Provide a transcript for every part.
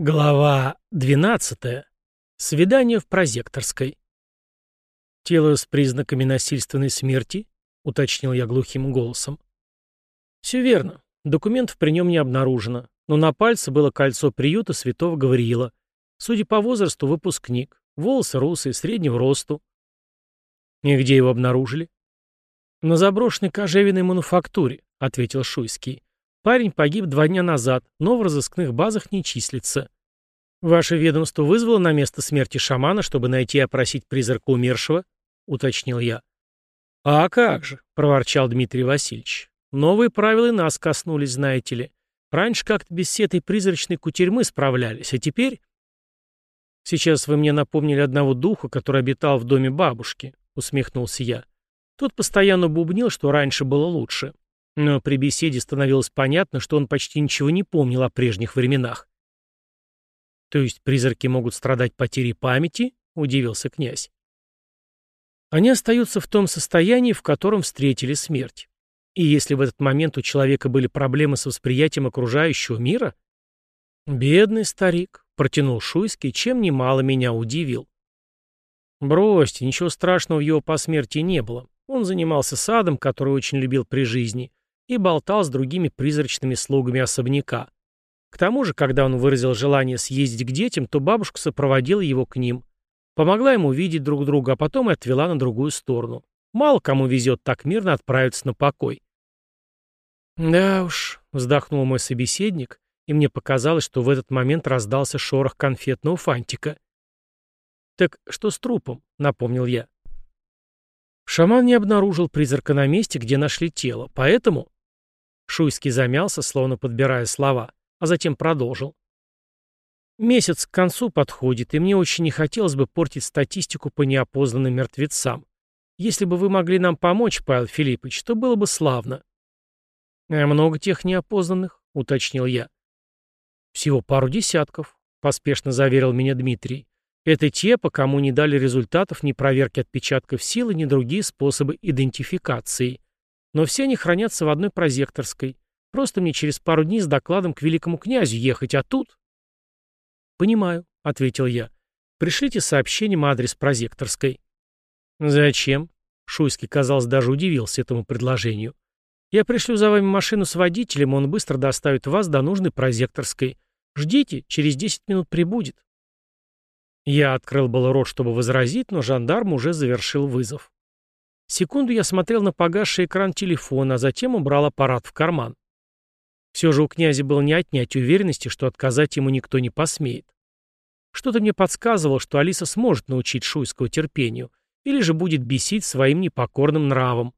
Глава 12. Свидание в прозекторской. Тело с признаками насильственной смерти, уточнил я глухим голосом. Все верно. Документов при нем не обнаружено, но на пальце было кольцо приюта святого Гавриила. Судя по возрасту, выпускник. Волосы русые, среднего росту. И где его обнаружили? На заброшенной кожевенной мануфактуре, ответил Шуйский. Парень погиб два дня назад, но в разыскных базах не числится. Ваше ведомство вызвало на место смерти шамана, чтобы найти и опросить призрака умершего? Уточнил я. А как же, проворчал Дмитрий Васильевич. Новые правила и нас коснулись, знаете ли. Раньше как-то без всей этой призрачной кутерьмы справлялись, а теперь... Сейчас вы мне напомнили одного духа, который обитал в доме бабушки, усмехнулся я. Тот постоянно бубнил, что раньше было лучше. Но при беседе становилось понятно, что он почти ничего не помнил о прежних временах. «То есть призраки могут страдать потерей памяти?» — удивился князь. «Они остаются в том состоянии, в котором встретили смерть. И если в этот момент у человека были проблемы с восприятием окружающего мира...» «Бедный старик», — протянул Шуйский, чем немало меня удивил. «Бросьте, ничего страшного в его посмертии не было. Он занимался садом, который очень любил при жизни, и болтал с другими призрачными слугами особняка. К тому же, когда он выразил желание съездить к детям, то бабушка сопроводила его к ним. Помогла ему видеть друг друга, а потом и отвела на другую сторону. Мало кому везет так мирно отправиться на покой. «Да уж», — вздохнул мой собеседник, и мне показалось, что в этот момент раздался шорох конфетного фантика. «Так что с трупом?» — напомнил я. Шаман не обнаружил призрака на месте, где нашли тело, поэтому... Шуйский замялся, словно подбирая слова, а затем продолжил. Месяц к концу подходит, и мне очень не хотелось бы портить статистику по неопознанным мертвецам. Если бы вы могли нам помочь, Павел Филиппович, то было бы славно. — А много тех неопознанных? — уточнил я. — Всего пару десятков, — поспешно заверил меня Дмитрий. Это те, по кому не дали результатов ни проверки отпечатков силы, ни другие способы идентификации. Но все они хранятся в одной прозекторской. Просто мне через пару дней с докладом к великому князю ехать, а тут... «Понимаю», — ответил я. «Пришлите сообщением адрес прозекторской». «Зачем?» — Шуйский, казалось, даже удивился этому предложению. «Я пришлю за вами машину с водителем, он быстро доставит вас до нужной прозекторской. Ждите, через десять минут прибудет». Я открыл было рот, чтобы возразить, но жандарм уже завершил вызов. Секунду я смотрел на погасший экран телефона, а затем убрал аппарат в карман. Все же у князя было не отнять уверенности, что отказать ему никто не посмеет. Что-то мне подсказывало, что Алиса сможет научить Шуйского терпению, или же будет бесить своим непокорным нравом.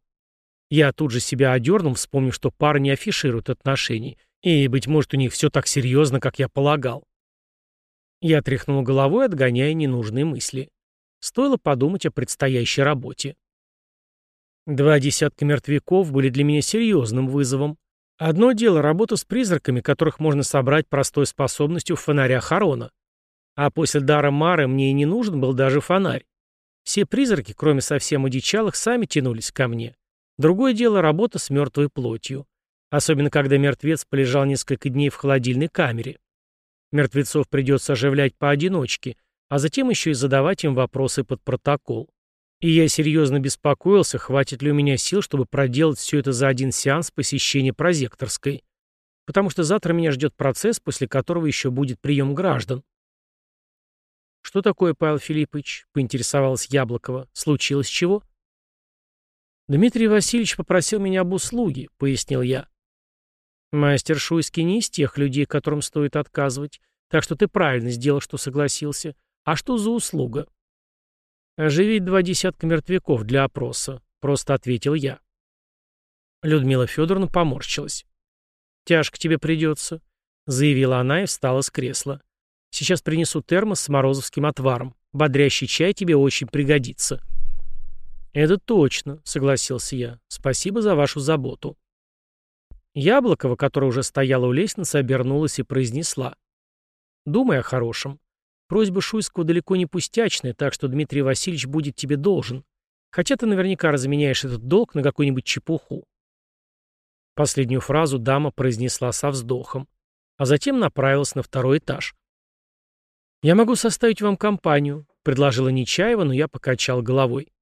Я тут же себя одернул, вспомнив, что пара не афиширует отношений, и, быть может, у них все так серьезно, как я полагал. Я тряхнул головой, отгоняя ненужные мысли. Стоило подумать о предстоящей работе. Два десятка мертвяков были для меня серьезным вызовом. Одно дело работа с призраками, которых можно собрать простой способностью фонаря Харона. А после дара Мары мне и не нужен был даже фонарь. Все призраки, кроме совсем одичалых, сами тянулись ко мне. Другое дело работа с мертвой плотью. Особенно, когда мертвец полежал несколько дней в холодильной камере. Мертвецов придется оживлять поодиночке, а затем еще и задавать им вопросы под протокол. И я серьезно беспокоился, хватит ли у меня сил, чтобы проделать все это за один сеанс посещения прозекторской. Потому что завтра меня ждет процесс, после которого еще будет прием граждан. «Что такое, Павел Филиппович?» — поинтересовалась Яблокова. «Случилось чего?» «Дмитрий Васильевич попросил меня об услуге», — пояснил я. Мастер Шуйский не из тех людей, которым стоит отказывать, так что ты правильно сделал, что согласился. А что за услуга? Оживить два десятка мертвяков для опроса, просто ответил я. Людмила Федоровна поморщилась. «Тяжко тебе придется», — заявила она и встала с кресла. «Сейчас принесу термос с морозовским отваром. Бодрящий чай тебе очень пригодится». «Это точно», — согласился я. «Спасибо за вашу заботу». Яблокова, которая уже стояла у лестницы, обернулась и произнесла. «Думай о хорошем. Просьба Шуйского далеко не пустячная, так что Дмитрий Васильевич будет тебе должен. Хотя ты наверняка разменяешь этот долг на какую-нибудь чепуху». Последнюю фразу дама произнесла со вздохом, а затем направилась на второй этаж. «Я могу составить вам компанию», — предложила Нечаева, но я покачал головой.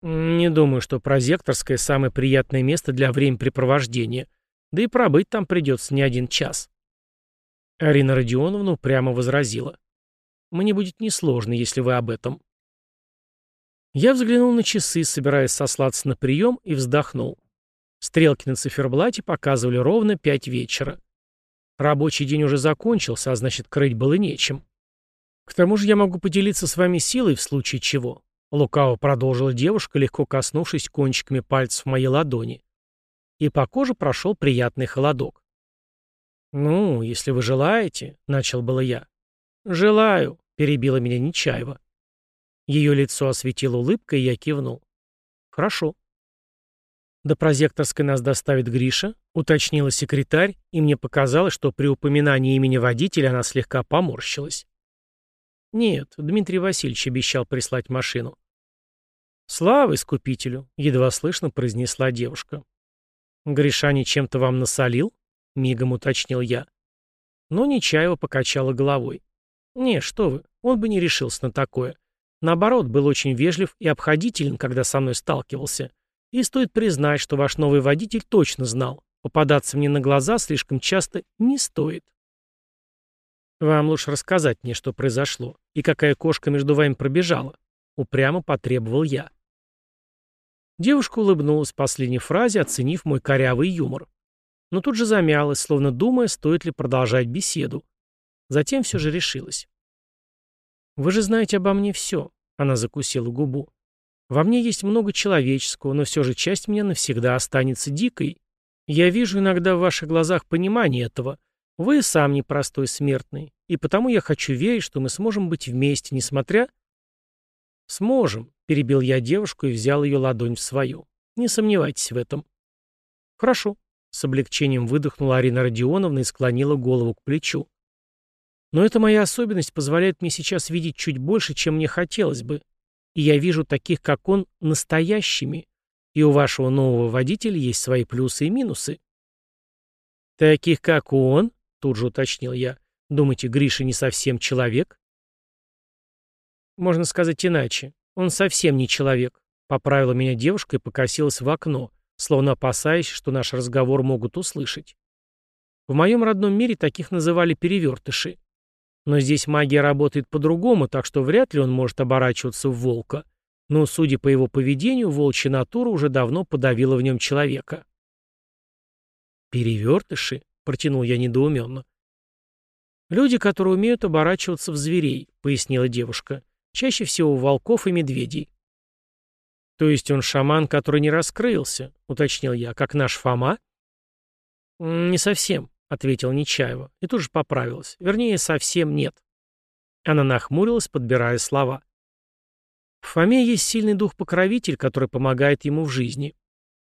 «Не думаю, что прозекторское — самое приятное место для времяпрепровождения, да и пробыть там придется не один час». Арина Родионовна прямо возразила. «Мне будет несложно, если вы об этом». Я взглянул на часы, собираясь сослаться на прием, и вздохнул. Стрелки на циферблате показывали ровно пять вечера. Рабочий день уже закончился, а значит, крыть было нечем. К тому же я могу поделиться с вами силой в случае чего. Лукаво продолжила девушка, легко коснувшись кончиками пальцев моей ладони. И по коже прошел приятный холодок. «Ну, если вы желаете», — начал было я. «Желаю», — перебила меня Нечаева. Ее лицо осветила улыбка, и я кивнул. «Хорошо». «До прозекторской нас доставит Гриша», — уточнила секретарь, и мне показалось, что при упоминании имени водителя она слегка поморщилась. «Нет, Дмитрий Васильевич обещал прислать машину». «Слава искупителю», — едва слышно произнесла девушка. «Гришани чем-то вам насолил?» — мигом уточнил я. Но Нечаева покачала головой. «Не, что вы, он бы не решился на такое. Наоборот, был очень вежлив и обходителен, когда со мной сталкивался. И стоит признать, что ваш новый водитель точно знал. Попадаться мне на глаза слишком часто не стоит». «Вам лучше рассказать мне, что произошло, и какая кошка между вами пробежала», — упрямо потребовал я. Девушка улыбнулась последней фразе, оценив мой корявый юмор. Но тут же замялась, словно думая, стоит ли продолжать беседу. Затем все же решилась. «Вы же знаете обо мне все», — она закусила губу. «Во мне есть много человеческого, но все же часть меня навсегда останется дикой. Я вижу иногда в ваших глазах понимание этого, вы сам непростой смертный, и потому я хочу верить, что мы сможем быть вместе, несмотря... Сможем, перебил я девушку и взял ее ладонь в свою. Не сомневайтесь в этом. Хорошо, с облегчением выдохнула Арина Родионовна и склонила голову к плечу. Но эта моя особенность позволяет мне сейчас видеть чуть больше, чем мне хотелось бы. И я вижу таких, как он, настоящими. И у вашего нового водителя есть свои плюсы и минусы. Таких, как он, Тут же уточнил я. Думаете, Гриша не совсем человек? Можно сказать иначе. Он совсем не человек. Поправила меня девушка и покосилась в окно, словно опасаясь, что наш разговор могут услышать. В моем родном мире таких называли перевертыши. Но здесь магия работает по-другому, так что вряд ли он может оборачиваться в волка. Но, судя по его поведению, волчья натура уже давно подавила в нем человека. «Перевертыши?» — протянул я недоуменно. «Люди, которые умеют оборачиваться в зверей», — пояснила девушка. «Чаще всего волков и медведей». «То есть он шаман, который не раскрылся», — уточнил я, — «как наш Фома?» «Не совсем», — ответил Нечаева, и тут же поправилась. Вернее, совсем нет. Она нахмурилась, подбирая слова. В Фоме есть сильный дух-покровитель, который помогает ему в жизни.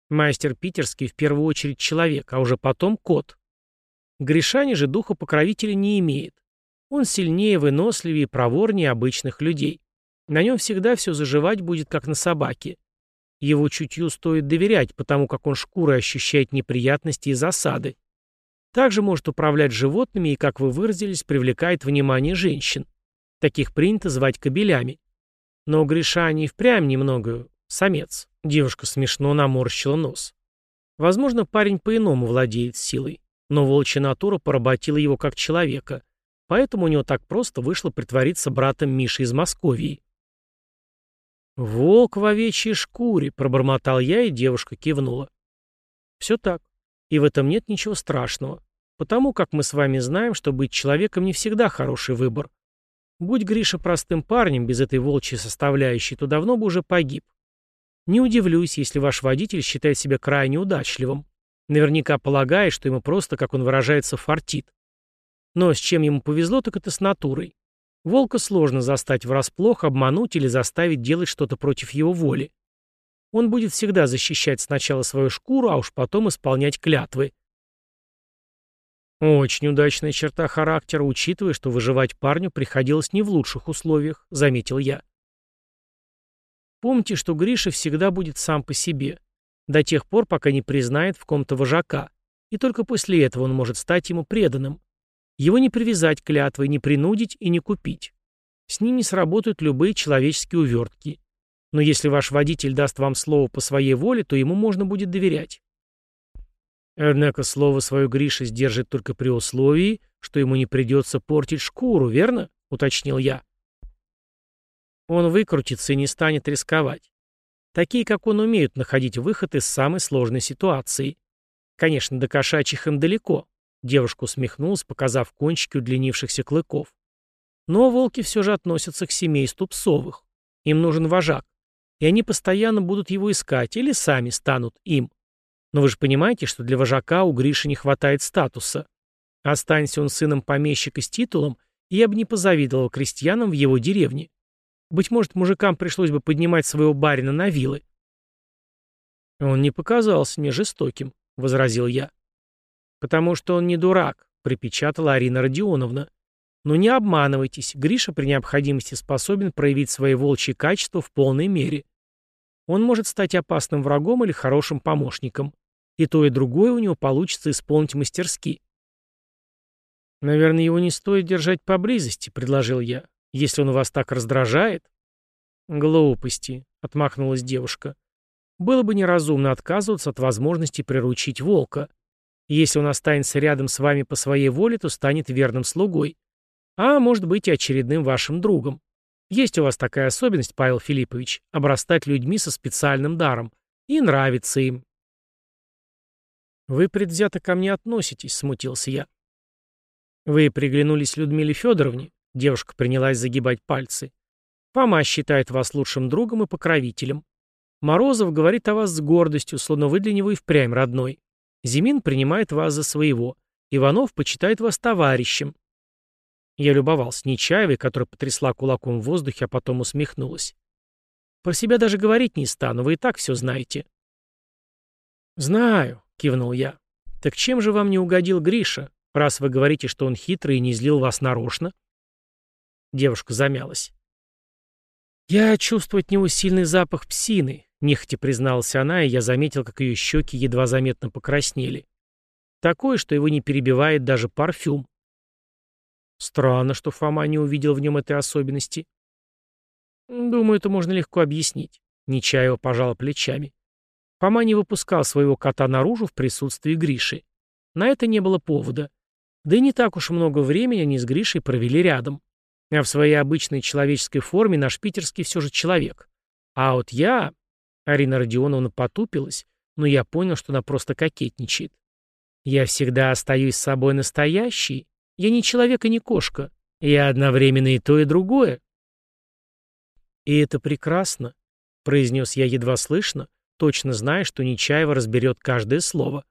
Мастер питерский в первую очередь человек, а уже потом кот. Гришани же духа покровителя не имеет. Он сильнее, выносливее и проворнее обычных людей. На нем всегда все заживать будет, как на собаке. Его чутью стоит доверять, потому как он шкурой ощущает неприятности и засады. Также может управлять животными и, как вы выразились, привлекает внимание женщин. Таких принято звать кобелями. Но Гришани впрямь немного самец. Девушка смешно наморщила нос. Возможно, парень по-иному владеет силой. Но волчья натура поработила его как человека, поэтому у него так просто вышло притвориться братом Миши из Московии. «Волк в овечьей шкуре», — пробормотал я, и девушка кивнула. «Все так. И в этом нет ничего страшного. Потому как мы с вами знаем, что быть человеком не всегда хороший выбор. Будь Гриша простым парнем без этой волчьей составляющей, то давно бы уже погиб. Не удивлюсь, если ваш водитель считает себя крайне удачливым. Наверняка полагая, что ему просто, как он выражается, фартит. Но с чем ему повезло, так это с натурой. Волка сложно застать врасплох, обмануть или заставить делать что-то против его воли. Он будет всегда защищать сначала свою шкуру, а уж потом исполнять клятвы. Очень удачная черта характера, учитывая, что выживать парню приходилось не в лучших условиях, заметил я. Помните, что Гриша всегда будет сам по себе. До тех пор, пока не признает в ком-то вожака. И только после этого он может стать ему преданным. Его не привязать клятвой, не принудить и не купить. С ним не сработают любые человеческие увертки. Но если ваш водитель даст вам слово по своей воле, то ему можно будет доверять. Однако слово свое Гриша сдержит только при условии, что ему не придется портить шкуру, верно? — уточнил я. Он выкрутится и не станет рисковать. Такие, как он, умеют находить выход из самой сложной ситуации. Конечно, до кошачьих им далеко. Девушка усмехнулась, показав кончики удлинившихся клыков. Но волки все же относятся к семейству псовых. Им нужен вожак. И они постоянно будут его искать или сами станут им. Но вы же понимаете, что для вожака у Гриши не хватает статуса. Останься он сыном помещика с титулом, я бы не позавидовал крестьянам в его деревне. Быть может, мужикам пришлось бы поднимать своего барина на вилы. «Он не показался мне жестоким», — возразил я. «Потому что он не дурак», — припечатала Арина Родионовна. «Но не обманывайтесь, Гриша при необходимости способен проявить свои волчьи качества в полной мере. Он может стать опасным врагом или хорошим помощником. И то, и другое у него получится исполнить мастерски». «Наверное, его не стоит держать поблизости», — предложил я. Если он вас так раздражает...» «Глупости», — отмахнулась девушка. «Было бы неразумно отказываться от возможности приручить волка. Если он останется рядом с вами по своей воле, то станет верным слугой. А может быть и очередным вашим другом. Есть у вас такая особенность, Павел Филиппович, обрастать людьми со специальным даром. И нравится им». «Вы предвзято ко мне относитесь», — смутился я. «Вы приглянулись Людмиле Федоровне?» Девушка принялась загибать пальцы. Фома считает вас лучшим другом и покровителем. Морозов говорит о вас с гордостью, словно вы для него и впрямь родной. Зимин принимает вас за своего. Иванов почитает вас товарищем. Я любовался Нечаевой, которая потрясла кулаком в воздухе, а потом усмехнулась. Про себя даже говорить не стану, вы и так все знаете. «Знаю», — кивнул я. «Так чем же вам не угодил Гриша, раз вы говорите, что он хитрый и не злил вас нарочно?» Девушка замялась. «Я чувствую от него сильный запах псины», — нехотя призналась она, и я заметил, как ее щеки едва заметно покраснели. Такое, что его не перебивает даже парфюм. Странно, что Фома не увидел в нем этой особенности. Думаю, это можно легко объяснить. Нечаева пожала плечами. Фома не выпускал своего кота наружу в присутствии Гриши. На это не было повода. Да и не так уж много времени они с Гришей провели рядом. А в своей обычной человеческой форме наш питерский все же человек. А вот я... Арина Родионовна потупилась, но я понял, что она просто кокетничает. Я всегда остаюсь собой настоящий. Я не человек и не кошка. Я одновременно и то, и другое. И это прекрасно, произнес я едва слышно, точно зная, что Нечаева разберет каждое слово.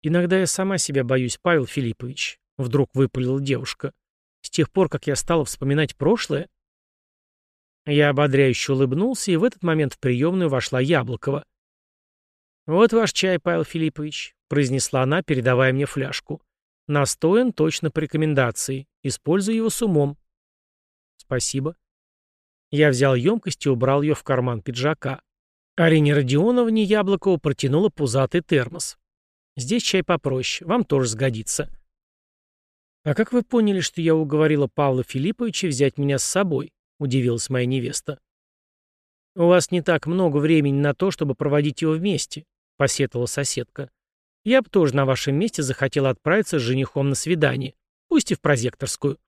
Иногда я сама себя боюсь, Павел Филиппович, вдруг выпалила девушка. С тех пор, как я стала вспоминать прошлое, я ободряюще улыбнулся, и в этот момент в приемную вошла Яблокова. «Вот ваш чай, Павел Филиппович», — произнесла она, передавая мне фляжку. «Настоен точно по рекомендации. Используй его с умом». «Спасибо». Я взял емкость и убрал ее в карман пиджака. Арине Родионовне Яблокова протянула пузатый термос. «Здесь чай попроще, вам тоже сгодится». «А как вы поняли, что я уговорила Павла Филипповича взять меня с собой?» — удивилась моя невеста. «У вас не так много времени на то, чтобы проводить его вместе», — посетовала соседка. «Я бы тоже на вашем месте захотела отправиться с женихом на свидание, пусть и в прозекторскую».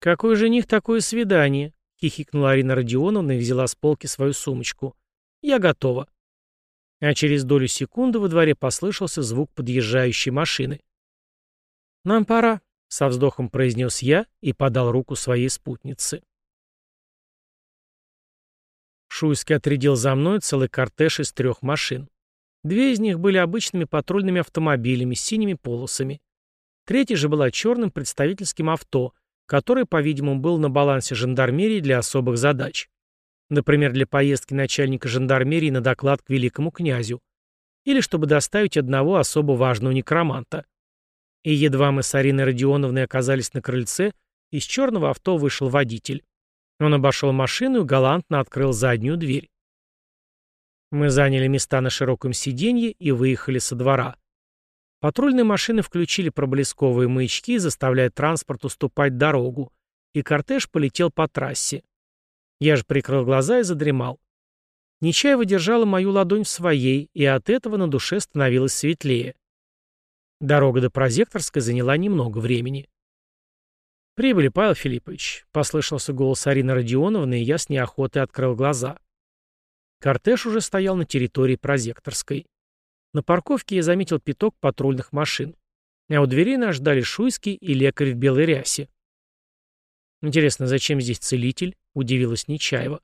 «Какой жених, такое свидание?» — хихикнула Арина Родионовна и взяла с полки свою сумочку. «Я готова». А через долю секунды во дворе послышался звук подъезжающей машины. «Нам пора», — со вздохом произнес я и подал руку своей спутнице. Шуйский отрядил за мной целый кортеж из трех машин. Две из них были обычными патрульными автомобилями с синими полосами. Третья же была черным представительским авто, которое, по-видимому, было на балансе жандармерии для особых задач. Например, для поездки начальника жандармерии на доклад к великому князю. Или чтобы доставить одного особо важного некроманта. И едва мы с Ариной Родионовной оказались на крыльце, из черного авто вышел водитель. Он обошел машину и галантно открыл заднюю дверь. Мы заняли места на широком сиденье и выехали со двора. Патрульные машины включили проблесковые маячки, заставляя транспорт уступать дорогу, и кортеж полетел по трассе. Я же прикрыл глаза и задремал. Нечаева держала мою ладонь в своей, и от этого на душе становилось светлее. Дорога до Прозекторской заняла немного времени. «Прибыли, Павел Филиппович», — послышался голос Арины Родионовны, и я с неохотой открыл глаза. Кортеж уже стоял на территории Прозекторской. На парковке я заметил пяток патрульных машин. А у дверей нас ждали Шуйский и лекарь в белой рясе. «Интересно, зачем здесь целитель?» — удивилась Нечаева.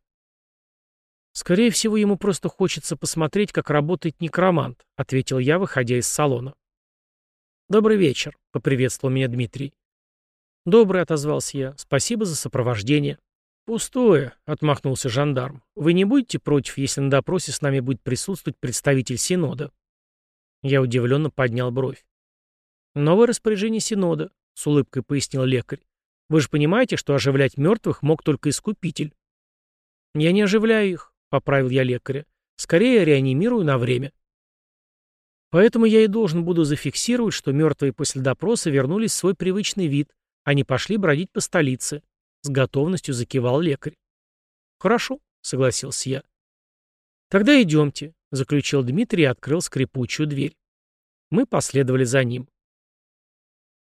«Скорее всего, ему просто хочется посмотреть, как работает некромант», — ответил я, выходя из салона. «Добрый вечер», — поприветствовал меня Дмитрий. «Добрый», — отозвался я. «Спасибо за сопровождение». «Пустое», — отмахнулся жандарм. «Вы не будете против, если на допросе с нами будет присутствовать представитель Синода?» Я удивленно поднял бровь. «Новое распоряжение Синода», — с улыбкой пояснил лекарь. «Вы же понимаете, что оживлять мертвых мог только Искупитель». «Я не оживляю их», — поправил я лекаря. «Скорее реанимирую на время». Поэтому я и должен буду зафиксировать, что мертвые после допроса вернулись в свой привычный вид, они пошли бродить по столице. С готовностью закивал лекарь. Хорошо, согласился я. Тогда идемте, заключил Дмитрий и открыл скрипучую дверь. Мы последовали за ним.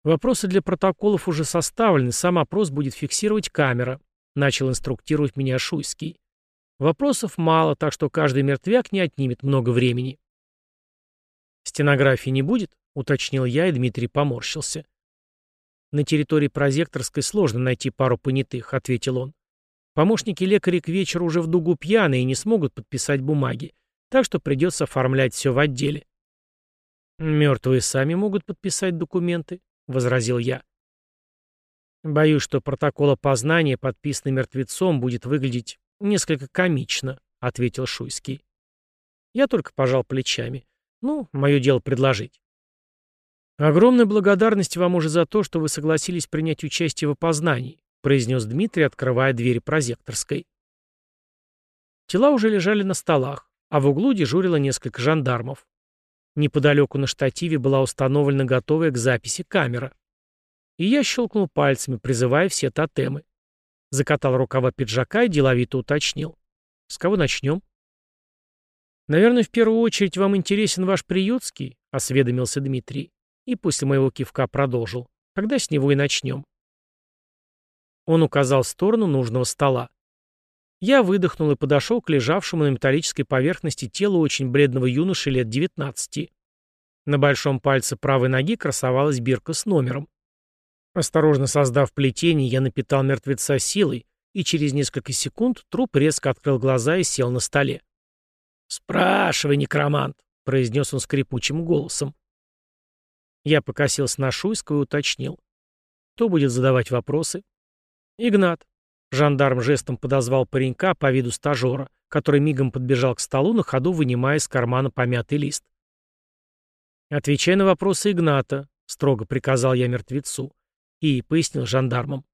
Вопросы для протоколов уже составлены, сам опрос будет фиксировать камера, начал инструктировать меня Шуйский. Вопросов мало, так что каждый мертвяк не отнимет много времени. Стенографии не будет, уточнил я, и Дмитрий поморщился. «На территории прозекторской сложно найти пару понятых», — ответил он. «Помощники лекаря к вечеру уже в дугу пьяные и не смогут подписать бумаги, так что придется оформлять все в отделе». «Мертвые сами могут подписать документы», — возразил я. «Боюсь, что протокол опознания, подписанный мертвецом, будет выглядеть несколько комично», — ответил Шуйский. Я только пожал плечами. «Ну, мое дело предложить». «Огромная благодарность вам уже за то, что вы согласились принять участие в опознании», произнес Дмитрий, открывая двери прозекторской. Тела уже лежали на столах, а в углу дежурило несколько жандармов. Неподалеку на штативе была установлена готовая к записи камера. И я щелкнул пальцами, призывая все тотемы. Закатал рукава пиджака и деловито уточнил. «С кого начнем?» «Наверное, в первую очередь вам интересен ваш приютский», — осведомился Дмитрий и после моего кивка продолжил. Тогда с него и начнем. Он указал в сторону нужного стола. Я выдохнул и подошел к лежавшему на металлической поверхности телу очень бледного юноши лет 19. На большом пальце правой ноги красовалась бирка с номером. Осторожно создав плетение, я напитал мертвеца силой, и через несколько секунд труп резко открыл глаза и сел на столе. «Спрашивай, некромант», — произнес он скрипучим голосом. Я покосился на Шуйского и уточнил. Кто будет задавать вопросы? Игнат. Жандарм жестом подозвал паренька по виду стажера, который мигом подбежал к столу, на ходу вынимая из кармана помятый лист. «Отвечай на вопросы Игната», — строго приказал я мертвецу. И пояснил жандармам.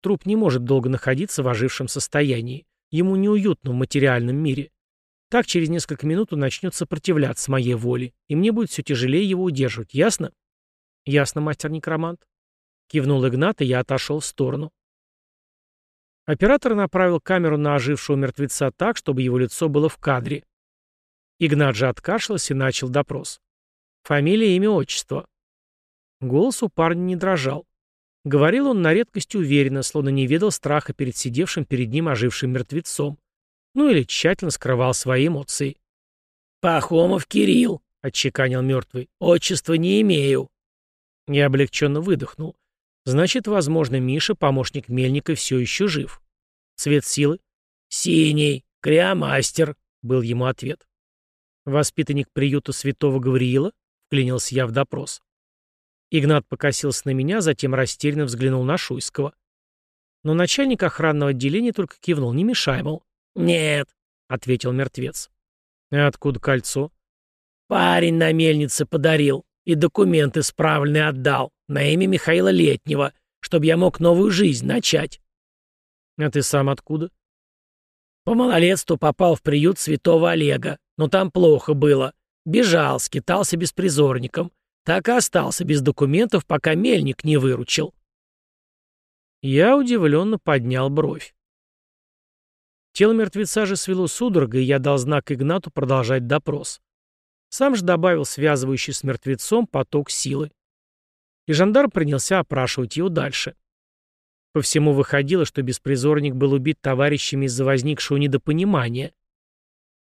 Труп не может долго находиться в ожившем состоянии. Ему неуютно в материальном мире. Так через несколько минут он начнет сопротивляться моей воле, и мне будет все тяжелее его удерживать, ясно? Ясно, мастер-некромант. Кивнул Игнат, и я отошел в сторону. Оператор направил камеру на ожившего мертвеца так, чтобы его лицо было в кадре. Игнат же откашлялся и начал допрос. Фамилия, имя, отчество. Голос у парня не дрожал. Говорил он на редкость уверенно, словно не ведал страха перед сидевшим перед ним ожившим мертвецом. Ну или тщательно скрывал свои эмоции. «Пахомов Кирилл», — отчеканил мертвый, — «отчества не имею». Я облегченно выдохнул. Значит, возможно, Миша, помощник Мельника, все еще жив. Цвет силы? «Синий, криомастер», — был ему ответ. «Воспитанник приюта святого Гавриила?» — вклинился я в допрос. Игнат покосился на меня, затем растерянно взглянул на Шуйского. Но начальник охранного отделения только кивнул, не мешай, мол. «Нет», — ответил мертвец. «А откуда кольцо?» «Парень на мельнице подарил и документы справленные отдал на имя Михаила Летнего, чтобы я мог новую жизнь начать». «А ты сам откуда?» «По малолетству попал в приют святого Олега, но там плохо было. Бежал, скитался беспризорником. Так и остался без документов, пока мельник не выручил. Я удивленно поднял бровь. Тело мертвеца же свело судорогой, и я дал знак Игнату продолжать допрос. Сам же добавил связывающий с мертвецом поток силы. И жандарм принялся опрашивать его дальше. По всему выходило, что беспризорник был убит товарищами из-за возникшего недопонимания.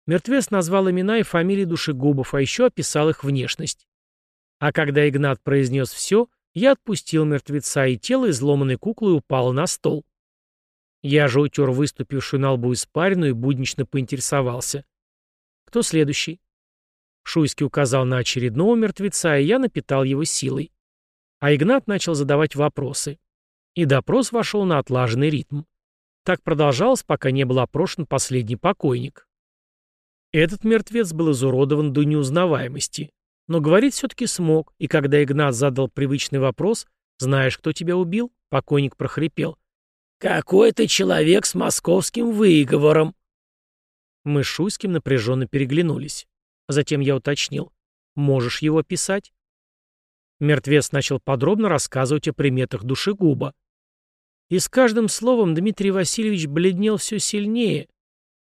Мертвец назвал имена и фамилии душегубов, а еще описал их внешность. А когда Игнат произнес все, я отпустил мертвеца, и тело изломанной куклы упало на стол. Я же утер выступившую на лбу испарину и буднично поинтересовался. «Кто следующий?» Шуйский указал на очередного мертвеца, и я напитал его силой. А Игнат начал задавать вопросы. И допрос вошел на отлаженный ритм. Так продолжалось, пока не был опрошен последний покойник. Этот мертвец был изуродован до неузнаваемости. Но говорить все-таки смог, и когда Игнат задал привычный вопрос «Знаешь, кто тебя убил?» покойник прохрипел. «Какой-то человек с московским выговором». Мы с Шуйским напряженно переглянулись. Затем я уточнил. «Можешь его писать?» Мертвец начал подробно рассказывать о приметах душегуба. И с каждым словом Дмитрий Васильевич бледнел все сильнее,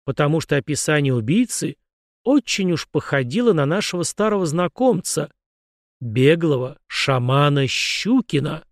потому что описание убийцы очень уж походило на нашего старого знакомца, беглого шамана Щукина.